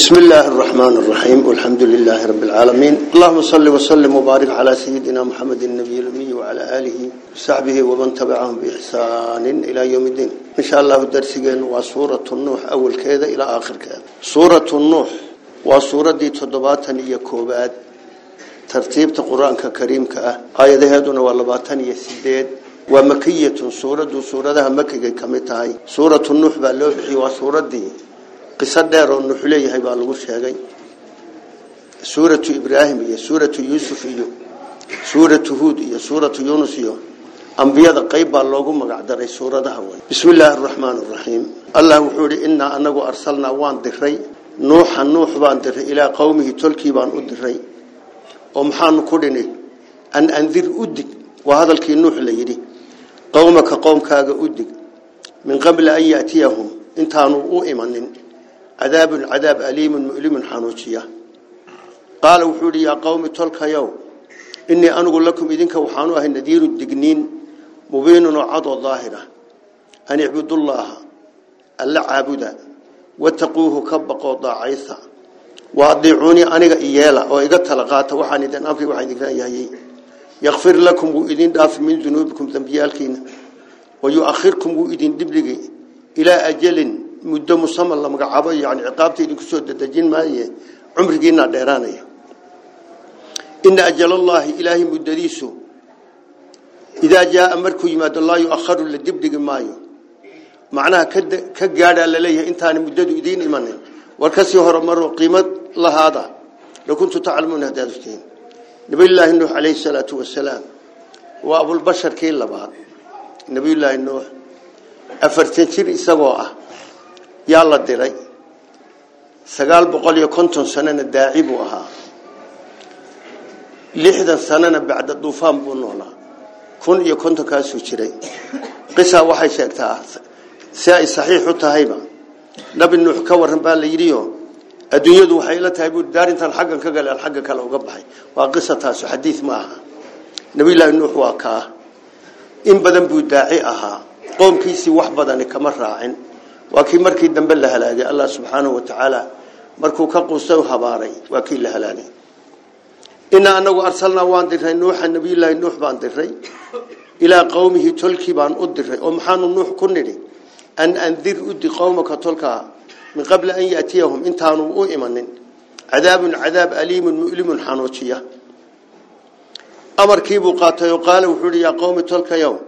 بسم الله الرحمن الرحيم والحمد لله رب العالمين. اللهم صل وسلم وبارك على سيدنا محمد النبي الأمي وعلى آله وصحبه ومن تبعهم بإحسان إلى يوم الدين. إن شاء الله درسنا وسورة النوح أول كذا إلى آخر كذا سورة النوح وسورة دي تضباطا يكوبات. ترتيب القرآن كريم كأه آية هذونا واللباطا يسديد ومكية سورة سورة مكية كمتاي سورة النوح باللوحي وسورة دي. qiso dheer oo nuux leeyahay baa lagu sheegay. Suuratu ibraahim iyo suuratu yuusuf iyo suuratu huud iyo suuratu yunus iyo ambiyada qayb baa loogu magacdaray suuradaha wey bismi illaahi araxmaani araxiim allah wuxuu idhi innaa anagu arsalnaa waan diray nuuxa nuux baan diray ilaa qowmihi tolkii baan u diray oo maxaanu ku dhini an andir udig waa hadalkii nuux la yidhi qowmaka qowmkaaga udig min qabli an yaatiyahum. Intaanu u imanin. عذاب عذاب أليم مؤلم حانوشية قال وحوري يا قوم تلك يوم. إني أنقول لكم إذنك وحانوها النذير الدقنين مبين وعضو الظاهرة. أن اعبدوا الله ألا عابدا واتقوه كبقوا ضاعيثا. وأضيعوني أنا إيالا وإيقات تلقاتا وحاني دان أمري وحاني دان يهي. يغفر لكم وإذن داف من ذنوبكم ذنبيالكين ويؤخركم وإذن دبلغي إلى أجل مدة مسمى الله مقعبا يعني عقابتي إذن كسود الدجين ما هي عمرقنا ديراني إن أجل الله إلهي مدديسه إذا جاء أمركم يماد الله يؤخر للدبلغ مايو معناها كقادا لليه انتاني مدد إذين إيمانين warkasii hore maro qiimad lahaada la kuntu taclamuuna haddaad ogtihiin nabiyullaahi nuux calayhi salaatu wasalaam waa abulbashar kii labaad nabiyullaahi nuux afartan jir isagoo ah lixdan sanana bacda duufaan buu noolaa kun iyo kontonkaasuu jiray qisaa waxay sheegtaa si ay saxiix u tahayba nabi nuux ka waran baa la yidhiyo adduunyadu waxay la tahay buu daarintan xaggan ka galeen xagga kale uga baxay waa qisataasu xadiid ma aha nabiyullaahi nuux waa kaa in badan buu daaci ahaa qoomkiisii wax badani kama raacin wa tacaala markuu ka quustay habaaray waa kii la halaagay inaa anagu arsalnaa waan diray nuuxa nabiyullaahi nuux baan diray ilaa qowmihi tolkii baan u diray oo maxaanu nuux ku nidhi أن أنذر أدي قومك تلك من قبل أن يأتيهم انتانوا أؤمن عذاب عذاب أليم مؤلم حانوشية أمر كيبو قاتا وقال وحولي يا قوم تلك يوم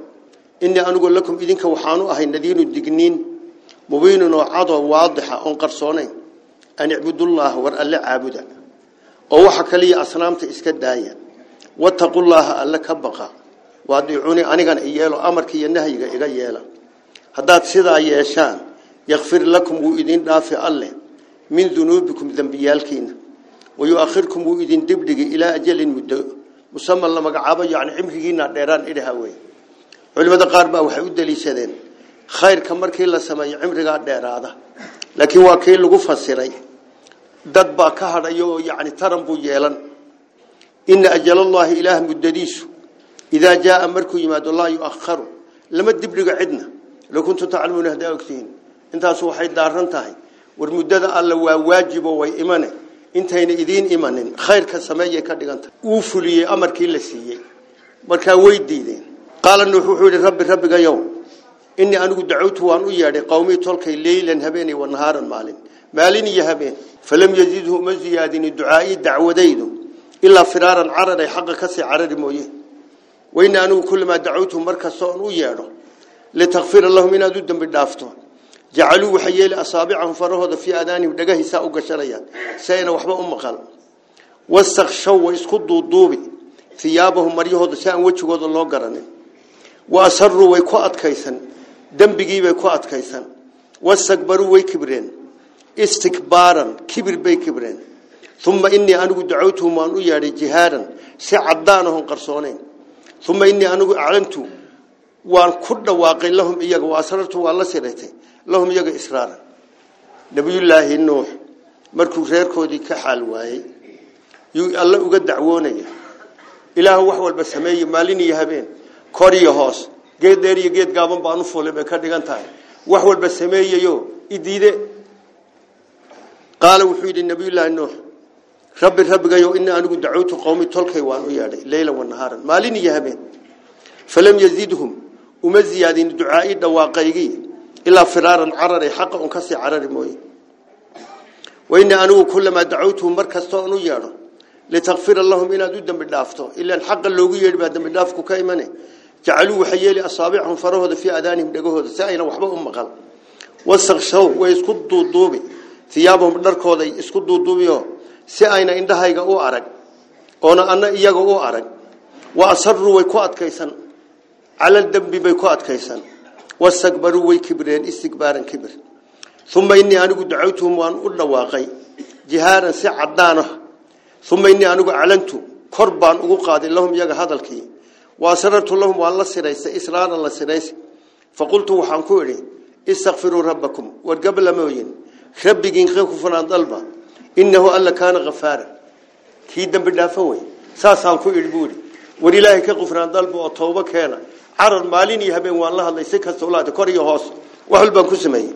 إني أنقول لكم إذنك وحانوا أهي النذين الدقنين مبين وعضو واضحة أنقرصونين أن يعبدوا الله ورأل عابدا ووحك لي أصنامت إسكدايا واتقوا الله ألا كبقى وادعوني أنيقان إيالو أمر كي ينهي إيالا yakfir lakum wuu idin dhaafi alleh min dunuubikum dembiyaalkiina wayuakhirkum wuu idin dibdhigi ilaa ajalin muddo musaman la magacaabo yani cimrigiina dheeraan idhaha wey culimada qaar baa waxay u daliishadeen khayrka markii la sameeyo cimrigaa dheeraada laakiin waa kii lagu fasiray dad baa ka hadhayo oo yani taran buu yeelan ina ajalallaahi ilaah muddadiisu idaa jaaa markuu yimaado laa yuakharu lama dibdhigo cidna لو كنتم تعلمون هذا أكتين انت سوحي دارن تاهي والمدد الله واجب وإيمانه انتين إذين إيمان خير كسمية كدغانت وفلي أمر كي لسيي marka way diideen qala nuuhu wuxuu yiri rabbi rabbiga إني أنا قد دعوت وأنا وياه قومي تلك الليل نهبني والنهار مالين. مالين يهبين فلم يزيده مزيادة الدعاء الدعوة ديده إلا فرارا عرر حق كسي عرر مويه. وإن أنا كلما دعوت مركز صون وياه لتغفر الله من أدود بالدافتون جعلوا حيال أصابعهم فرهض في أذاني ودقه ساقك شريا سينا وحبا وسخ شو واسخدوا الضوبي. ثيابهم مريهض سان وجهوا الله قرنه وأسروا ويكوأت كيسا دنبقي ويكوأت كيسا واستكبروا ويكبرين استكبارا كبر بي كبرين ثم إني أنه دعوتهم وأنه ياري جهارا سعدانهم قرصونين ثم إني أنه أعلمتهم waan ku dhawaaqay lahum iyaga waa asrartu waa la sireetay lahum iyaga israara nabiyullaahi nuux markuu reerkoodii ka xaal waayey yuu alla uga dacwoonaya ilaahu wax walba sameeyey maalin iyo habeen kor iyo hoos geed dheer iyo geed gaaban baan u fuulay bay ka dhigan tahay wax walba sameeyayo idiide qaala wuxuu yidhi nabiyullaahi nuux rabbi rabbigayo inii anigu dacowtu qowmi tolkay waan u yeedhay leylan wanahaaran maalin iyo habeen falam yazidhum uma ziyaadin ducaai dhawaaqaygii ilaa firaaran carari xaqa un kasii carari mooye wainii anigu kulamaa dacowtuhum mar kastoo an u yeedho litakfira lahum inaad u dembi dhaafto ilaan xaqa loogu yeedhi baa dembi dhaafku ka imane jacaluu waxay yeeli asaabicahum farahooda fii adaanihim dhegahooda si ayna waxba u maqal wastakshaw way isku duuduubi iyaabahum dharkooday isku duuduubiyo si ayna indhahayga u arag oona ana iyaga u arag wa asaruu way ku adkaysan cala dembi bay ku adkaysan wastakbaruu way kibreen istigbaaran kibir uma inii anigu dacawtuhum waan u dhawaaqay jihaaran si cadaana uma inii anigu aclantu kor baan ugu qaaday lahum iyaga hadalkii واسررت لهم والله سنيس إسرار الله سنيس فقلت وحنكوري استغفروا ربكم. وقبل ما يجين خبجين خوفنا ضلبا إنه الله كان غفارا كيدا بالدافوي ساس عنكو يربوري ولله كغفران ضلبا وطوبة كينا. عرر مالين يهبين والله الله يسكها سولاد كوري يهوس. وهل بنكو سمي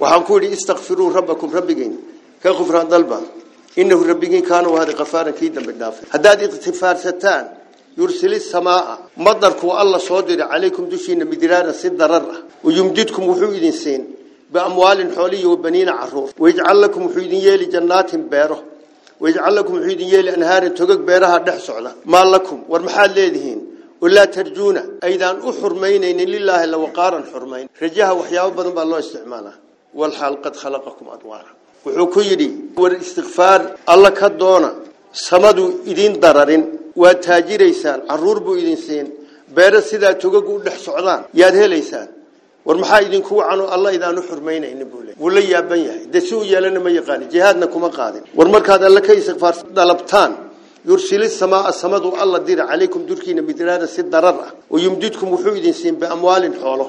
وحنكوري استغفروا ربكم ربجين كغفران ضلبا إنه ربجين كانوا هذا غفارا كيدا بالدافوي هداد اغتفار ستان. يرسل السماء. مدركوا الله صادر عليكم دشين مدرارا سدرارا ويمددكم وحيد سين بأموال حولي وبنين عروف. ويجعل لكم حيدية لجنات بيره. ويجعل لكم حيدية لأنهار تقق بيرها دحس على ما لكم والمحال ليذهين ولا ترجونا أيضا أحرمين إن لله إلا وقارا حرمين. رجاها وحياة بذنب الله استعماله. والحال قد خلقكم أدوارا وحكيري والإستغفار الله كدونا. صمدوا إذين ضررين. Waa taajiraysaan caruur buu idin siin beero sidaa togagu u dhex socdaan yaad helaysaan war maxaa idinku wacano alla idaanu xurmaynaynin buu le wuu la yaaban yahay dee si u yeelana ma yaqaani jihaadna kuma qaadin war markaad alla ka istikfaar dalabtaan yursili samaa samadu alla dira calaykum durkiina midraara si darar ah wayumdidkum wuxuu idin siin biamwaalin xoolo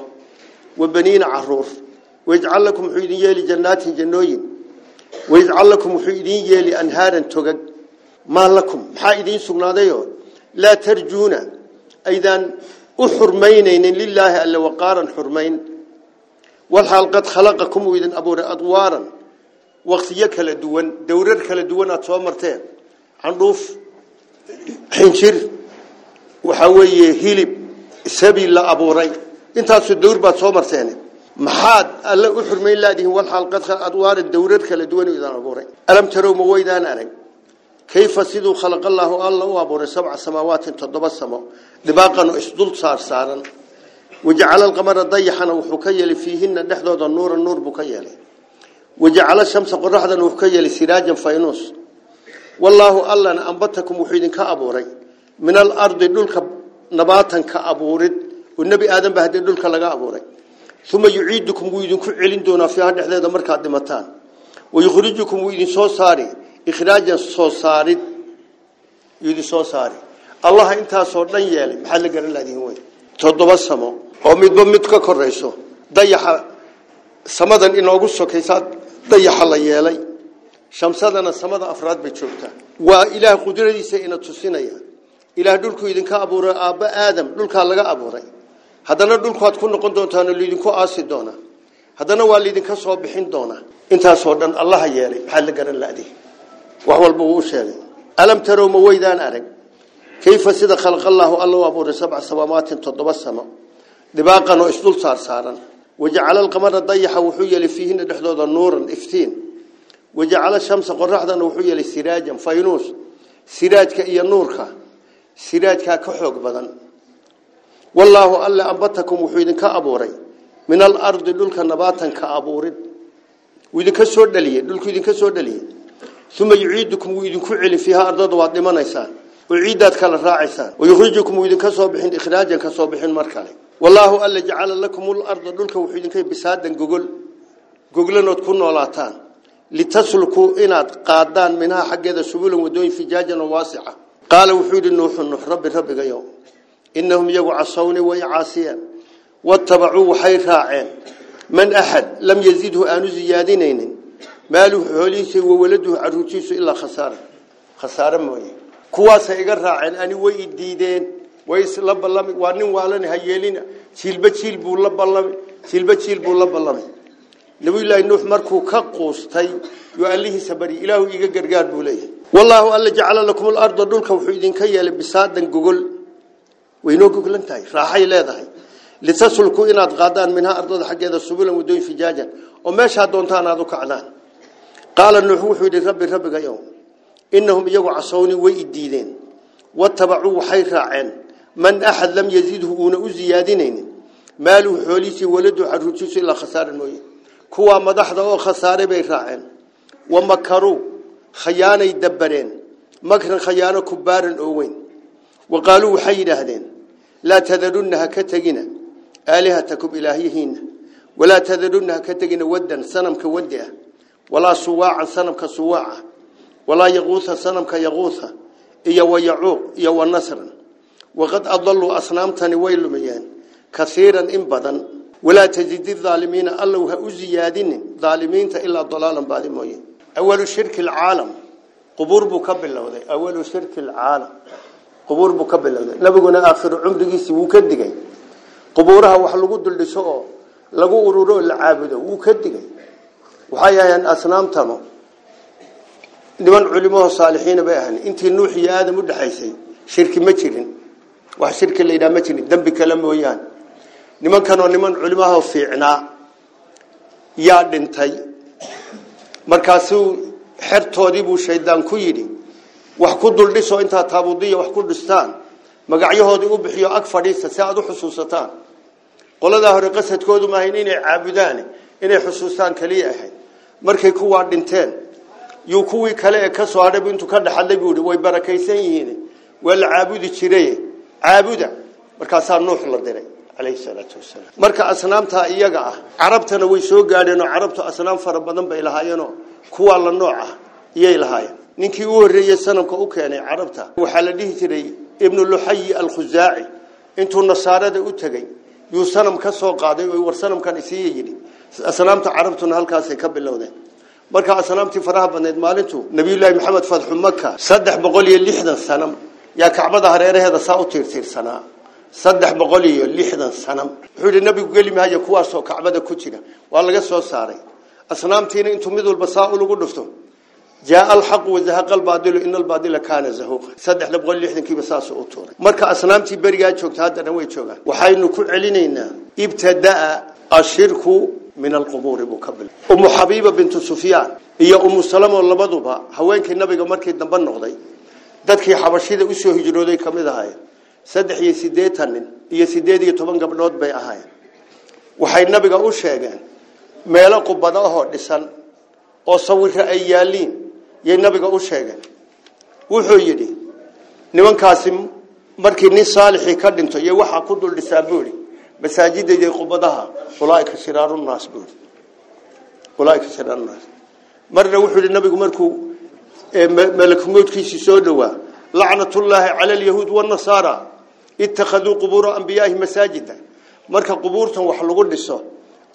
wa baniina caruur wayajcal lakum wuxuu idin yeeli jannaatin jannooyin wayajcal lakum wuxuu idin yeeli anhaaran togag ما لكم. حايدين سجناديو لا ترجونا أيضا أحرمين لله ألا وقارا حرمين. والحال قد خلقكم إذن أبونا أدوارا. وقتيك لدوان دورك لدوان أتوامرتين عنروف حنشر وحوي هيلب سبي الله أبوري إنت تدور بأتوامرتين يعني. محاد ألا أحرمين لديه والحال قد خلق أدوار دورك لدوان إذن أبوري ألم تروا مويدان أليم كيف سيدو خلق الله الله وابور سبع سماوات تضب السماء لباقا اشدل صار سارا. وجعل القمر ضيحنا وحكيل فيهن نحضر النور النور بكيل. وجعل الشمس قرحدا وحكيل سراجا فينوس. والله الله أنبتكم وحيد كأبوري. من الأرض دولك نباتا كأبوري. والنبي آدم بهدي دولك لقى أبوري. ثم يعيدكم ويدن كعلين دون في هذا مركز دمتان. ويخرجكم ويدن سوساري ikhraajan soo saarid idin soo saari allaha intaasoo dhan yeelay maxaad la garan laadihin wey toddoba samo oo midba mid ka korayso dayaxa samadan inoogu sokaysaa dayaxa la yeelay shamsadana samada afraad bay joogtaa waa ilaah qudradiisa ina tusinaya ilaah dhulkuu idinka abuuray aabba aadam dhulkaa laga abuuray haddana dhulkuaad ku noqon doontaano laydinku aasi doonaa haddana waa laydinka soo bixin doonaa intaasoo dhan allaha yeelay maxaad la garan laadihin وهو المبوشر ألم تروا مويدان أرق كيف سيد خلق الله الله وابور سبع سبامات تضب السماء؟ دباقا وإشدل صار سارا وجعل القمر ضيح وحي لفيهن دحضوض النور الإفتين. وجعل الشمس قرحضا وحي لسراجا فينوس. سراجك إيا نورك سراجك كحوق بدن. والله ألا أنبتكم وحيد كأبوري. من الأرض للك نباتا كأبوري. ويدك دليل. للك يدك دليل. ثم يعيدكم ويدكم علم فيها أرض أرضا وعد منيسان ويعيدات كلا راعيسان ويخرجكم ويدكم صوبحين إخراجا كصوبحين مركلين والله ألا جعل لكم الأرض للك وحيدين كي بساد جوجل جوجل نو تكون ولاتان لتسلكوا إن قادان منها حق هذا سبل ودون فجاجا واسعة قال وحيد النوح النوح رب رب يوم إنهم يقوا عصوني ويعاسيا واتبعوا وحي راعين. من أحد لم يزيده أنو زيادينين ماله عليس وولده عروتيس إلا خسارة. خسارة موي كواس إجرع عن أني ويديدين ويس لب الله وارني وعلى نهيلين سلبة سلب لب الله سلبة سلب لب الله نقول له إنه مركو كقوس تي يعليه سبري. إله يجر جار بوليه والله قال جعل لكم الأرض دون كوحيدين كيا لبساد جوجل وينو جوجل انتهي. راح يلا ذهي لتسلكوا إن أتغادان منها أرض حاجة السبل ودون فجاجا وما شهدون تانا ذكعنا قال النحو حيد رب رب يوم إنهم يجوا عصوني ويديدين. واتبعوا وحي راعين. من أحد لم يزيده أون أزيادينين مالو حوليسي ولده حروتيس إلا خسارة الموية كوا مدحده وخسار بي راعين. ومكروا خيانة يدبرين. مكرا خيانة كبار أوين. وقالوا حيد هذين لا تذرنها كتقنا آلهتكم إلهيهين. ولا تذرنها كتقنا ودا صنم وديه ah wayacuuq iyo wanasran waqad adaluu asnaamtani way lumiyeen kaiiran in badan walaa tajidi aalimiina allow ha u ziyaadinin aalimiinta ilaa dalaalan baadi mooye awalu shirki alcaalam qubuur buu ka bilowday awalu shirki alcaalam qubuur buu ka bilowday nabiguna aakhiru cumrigiisii wuu ka digay qubuuraha wax lagu duldhiso oo lagu ururo oo la caabudo wuu ka digay waxay ahayeen asnaamtanu niman culimahoo saalixiina bay ahayn intii nuux iyo aadam u dhexaysay shirki ma jirin wax shirki la yidhaha ma jirin dembi kale mooyaane nimankanoo niman culimahoo fiicnaa yaa dhintay markaasuu xertoodii buu shaydaan ku yidhi wax ku duldhiso intaa taabudiya wax ku dhistaan magacyahoodii u bixiyo ag fadhiista si aad u xusuusataan qoladaa hore qasadkoodu maahayn inay caabudaan inay xusuustaan kaliya ahayd markay kuwaa dhinteen yuu kuwii kale ee ka soo hadhay intuu ka dhaxadlay buu way barakaysan yihiin waa la caabudi jiray caabuda markaasaa nuux la diray calayhi salaatu wasalaam marka asnaamta iyaga ah carabtana way soo gaadheenoo carabtu asnaam fara badan bay lahaayeenoo kuwaa la nooc ah iyay lahaayeen ninkii u horreeyey sanamka u keenay carabta waxaa la dhihi jiray ibnu luxayi alkhusaaci intuu nasaarada u tegey yuu sanam ka soo qaaday oo war sanamkan isiiya yidhi asnaamta carabtuna halkaasay ka bilowdeen marka asnaamtii faraha badneed maalintu nabiyullaahi maxamed fatxu maka saddex boqol iyo lixdan sanam yaa kacbada hareeraheeda saa u tiirtiirsanaa saddex boqol iyo lixdan sanam wuxuu yidhi nabigu geli maayo kuwaasoo kacbada ku jira waa laga soo saaray asnaamtiina intuu mid walba saa ulagu dhufto jaa alxaqu wazahaqa albaadilu ina albaadila kaana zahuuqa saddexda boqol lixdankiiba saasuu u tuuray marka asnaamtii berigaa joogta haddana way joogaan waxaynu ku celinaynaa ibtadaa ashirku buu ka bilay umu xabiiba bintu sufyaan iyo umu salamo labaduba haweenkii nabiga markii dambe noqday dadkii xabashida usoo hijrooday ka mid ahaayeen saddex iyo siddeetan nin iyo siddeed iyo toban gabdhood bay ahaayeen waxay nabiga u sheegeen meelo qubado ahoo dhisan oo sawiro ay yaaliin yay nabiga u sheegeen wuxuu yidhi nimankaasi markii nin saalixii ka dhinto iyo waxaa ku dul dhisaa buuri masaajidayda qubadaha ulaaika shiraarunaas buuri ulaaika shiraarunaas marna wuxuu yidhi nabigu markuu malakmoodkiisii soo dhowaa lacnatullaahi cala alyahuud wanasaara ittakhaduu qubuura anbiyaaihi masaajida marka qubuurtan wax lagu dhiso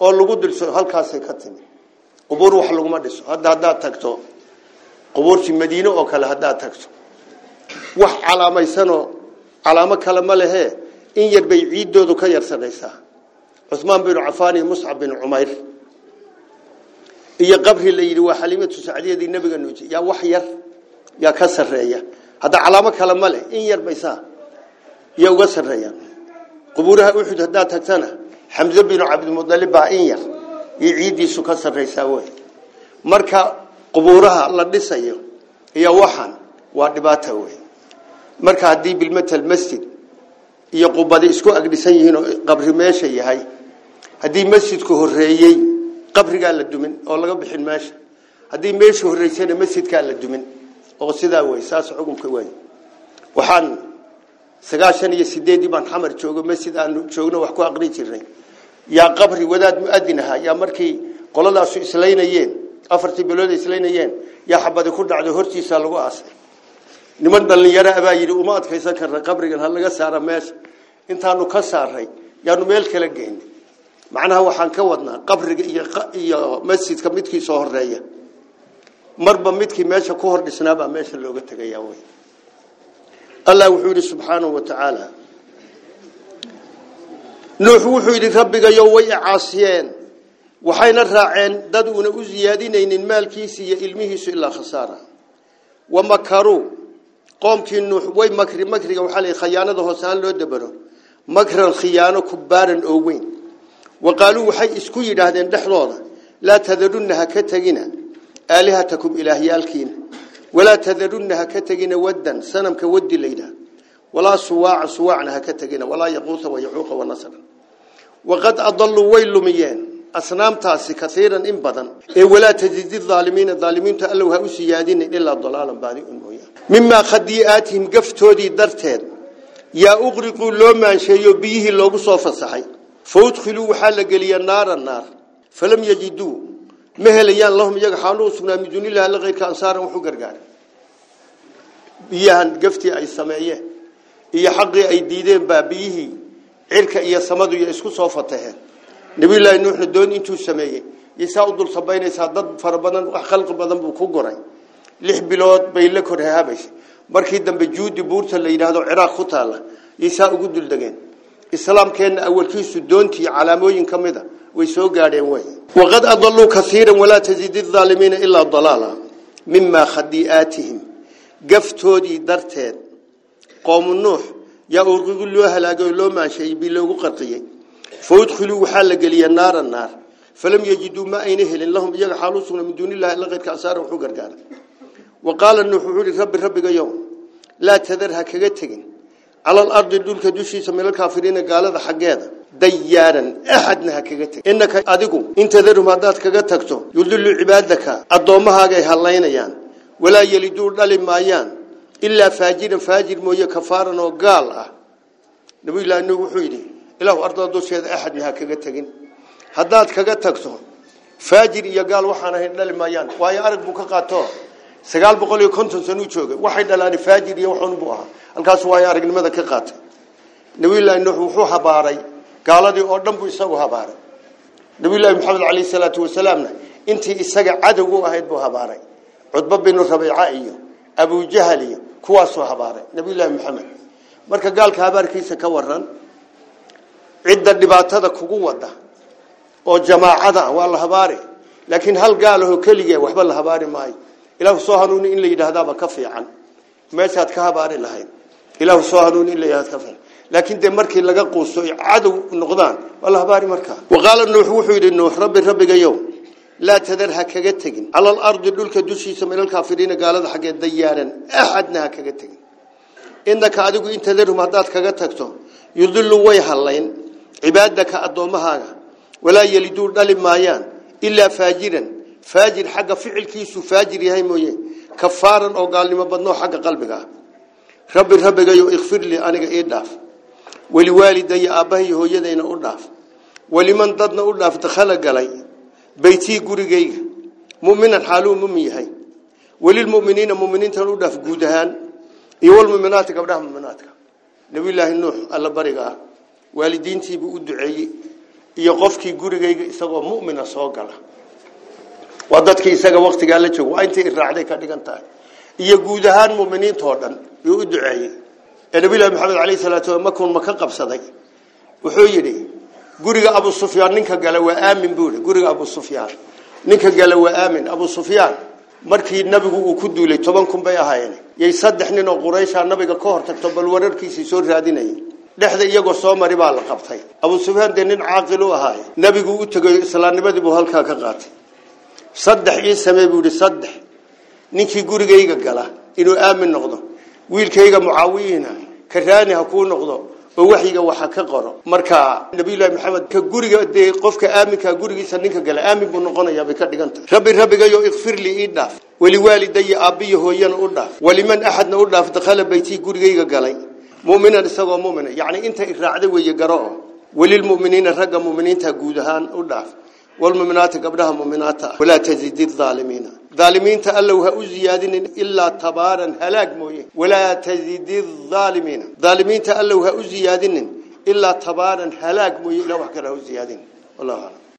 oo lagu dhiso halkaasay ka timi qubuur wax laguma dhiso hadda haddaad tagto qubuurtii madiine oo kale haddaad tagto wax calaamaysanoo calaamo kale ma lehee cumaan binu cafaan iyo muscab bin cumayr iyo qabri la yidhi waa xaliimatu sacdiyadii nabiga nuuji yaa wax yar yaa ka sarreeya hadda calaamo kale ma leh in yar baysaa iyo uga sarreeyaan qubuuraha uxud haddaad tagtana xamse binu cabdimudalib baa in yar iyo ciiddiisu ka sarraysaa wey marka qubuuraha la dhisayo iyo waxan waa dhibaata wey marka haddii bilmatal masjid iyo qubadi isku agdhisan yihiin oo qabri meesha yahay haddii masjidku horeeyey qabrigaa la dumin oo laga bixin meesha haddii meesha horeysana masjidkaa la dumin oo sidaa wey saas xukunka wey waxaan sagaashan iyo sideedii baan xamar joogo masjid aanu joogno wax ku aqri jirnay yaa qabri wadaad muadin ahaa yaa markii qoladaasu islaynayeen afartii bilood islaynayeen yaa xabadi ku dhacday hortiisa lagu aasay niman dhalinyaro abaa yidhi uma adkaysan karna qabrigan ha laga saara meesha intaanu ka saaray yaanu meel kala geynay macnaha waxaan ka wadnaa qabriga iyo masjidka midkii soo horeeya marba midkii meesha ku hor dhisnaabaa meesha looga tegayaa wey allah wuxuu yidhi subxaanahu wa tacaala nuux wuxuu yidhi rabbigayo way caasiyeen waxayna raaceen dad una u ziyaadinaynin maalkiisa iyo ilmihiisu ilaa khasaara wamakaruu qoomkii nuux way makri makriga waxaa la khayaanada hoosaan loo dabaro makran khiyaano kubaaran oo weyn waqaaluu waxay isku yidhaahdeen dhexdooda laa tadarunna ha ka tegina aalihatakum ilaahyaalkiina walaa tadarunna ha ka tegina waddan sanamka waddi la yidhaah walaa suwaaca suwaacna ha ka tegina walaa yaquuta wayacuuqa wanasra waqad adalluu way lumiyeen asnaamtaasi kaiiran in badan ee walaa tajidi aalimiina aalimiinta allow ha u siyaadinin ilaa dalaalan baadi un مما خديئاتهم قفتودي درتين. يا أغرقوا لما شيئوا بيه اللو بصوفة صحي فأدخلوا حالك لي النار النار. فلم يجدوا. مهليان لهم يقحانوا سبنا مدون الله لغيرك أنصار وحقر قار بيهان قفتي أي سمعية. إيا حقي أي ديدين بابيه. عرك إيا سمدوا يسكوا صوفته نبي الله نوح الدون إنتو السمعية يساعدوا الصبعين يساعدوا فربنا وخلق بذنبوا كقرين lix bilood bay la kor hahaabaysay markii dambe juudi buurta la yidhaahdo ciraaq ku taalla isaa ugu duldegeen islaamkeenna awalkiisu doontii calaamooyin ka mida way soo gaadheen wey waqad adalluu kaiiran walaa tazidi aalimiina ilaa dalaala mimaa khadii'aatihim gaftoodii darteed qoomu nuux yaa urqigu loo halaagay oo loo maansheeyey bii loogu qarqiyey faudkhiluu waxaa la geliya naara naar falam yajiduu ma ayna helin lahum iyaga xaalu sugna min duunillahi alla keyrka ansaara wuxuu gargaara وقال إنه حولي رب ربك يوم لا تذرها كغتين على الأرض دول دشي سمي الكافرين قالوا حقيقه ديارا احدنا كغتين إنك ادقوا إنت ذر ما دات كغتكتو يدل عبادك. ادومها هي هلينيان ولا يلدور دال مايان إلا فاجر فاجر موية كفارن أو قال نبي لا إنه إلا الله أرض دوشي احدنا كغتين هداد كغتكتو فاجر يقال وحنا هي دال مايان واي ارد بو تو sagaal boqol iyo konton sano u joogay waxay dhalaan faajir iyo waxun buu ahaa halkaas waayo aragnimada ka qaatay nabiyullaahi nuux wuxuu habaaray gaaladii oo dhan buu isagu habaaray nabiyullaahi maxamed calayhi salaatu wasalaamna intii isaga cadow u ahayd buu habaaray cudbo binu rabiica iyo abujahal iyo kuwaasuu habaaray nabiyullaahi maxamed marka gaalka habaarkiisa ka waran cidda dhibaatada kugu wada oo jamaacada waa la habaari laakiin hal gaalaho keligee waxba la habaari maayo ilaahu soo hanuuni in la yidhaahdaaba ka fiican meeshaad ka habaari lahayd ilaahu soo hanuuni in la yidhahda ka fiican laakiin dee markii laga quusto ay cadow noqdaan waa la habaari markaa waqaala nuux wuxuu yidhi nuux rabbi rabbigayow laa tadar ha kaga tegin cala alardi dhulka dushiisa min alkaafiriina gaalada xaggee dayaaran axadna ha kaga tegin innaka adigu in tadarhum haddaad kaga tagto yudilu way hallayn cibaadaka addoommahaaga walaa yeliduu dhali maayaan ilaa faajiran فاجر حق فعل كيس فاجر يهي موية. كفارا أو قال لما بدنو حق قلبك. ربي ربك يو اغفر لي أنا إرداف ولوالدي أبهي هو يدين أرداف ولمن ضدنا أرداف تخلق علي. بيتي قريقي مؤمن الحالو مؤمن يهي وللمؤمنين مؤمنين تنرداف قودهان. يوال ممناتك أبداه ممناتك نبي الله النوح الله بارك. والدينتي بأدعي يقفك قريقي إساقه مؤمن صغره waa dadkii isaga waktigaa la joogo waa intii iraacday ka dhigan tahay iyo guud ahaan muminiintoo dhan yuu u duceeyey ee nabiyullahi maxamed calayhi salaatu wa makun ma ka qabsaday wuxuu yidhi guriga abu sufyaan ninka gala waa aamin buu yidhi guriga abu sufyaan ninka gala waa aamin abu sufyaan markii nabigu uu ku duulay toban kun bay ahaayeen yay saddex nin oo quraysha nabiga ka hor tagto bal wararkiisii soo raadinayay dhexda iyagoo soo mari baa la qabtay abu sufyaan dee nin caaqil u ahaay nabigu u tegayo islaamnimadii buu halkaa ka qaatay صدح عيسى ما بيقول صدح. نك في جور جيجا قاله إنه آمن نقضه ويل كيجا معاوينا كراني هكون نقضه ووحي جا وحكة قرا مركا النبي الله محمد كجور جا ده قف كآمن كجور عيسى نك قاله آمن بنقضنا يا بكر دكان ربي ربي جا يغفر لي إيدنا ولوالدي أبي هو ين ولي من أحد نودنا في دخل بيتي جور جيجا قاله مؤمنا لسوا مؤمنا يعني أنت إخراع ده ويجراه وللمؤمنين الرجم مؤمنين تجودهان أودنا والمؤمنات قبلها مؤمنات. ولا تزيد الظالمين. ظالمين تألوها أزيادين إلا تبارا هلاك مويه ولا تزيد الظالمين. ظالمين تألوها أزيادين إلا تبارا هلاك مويه لو حكره أزيادين الله أعلم.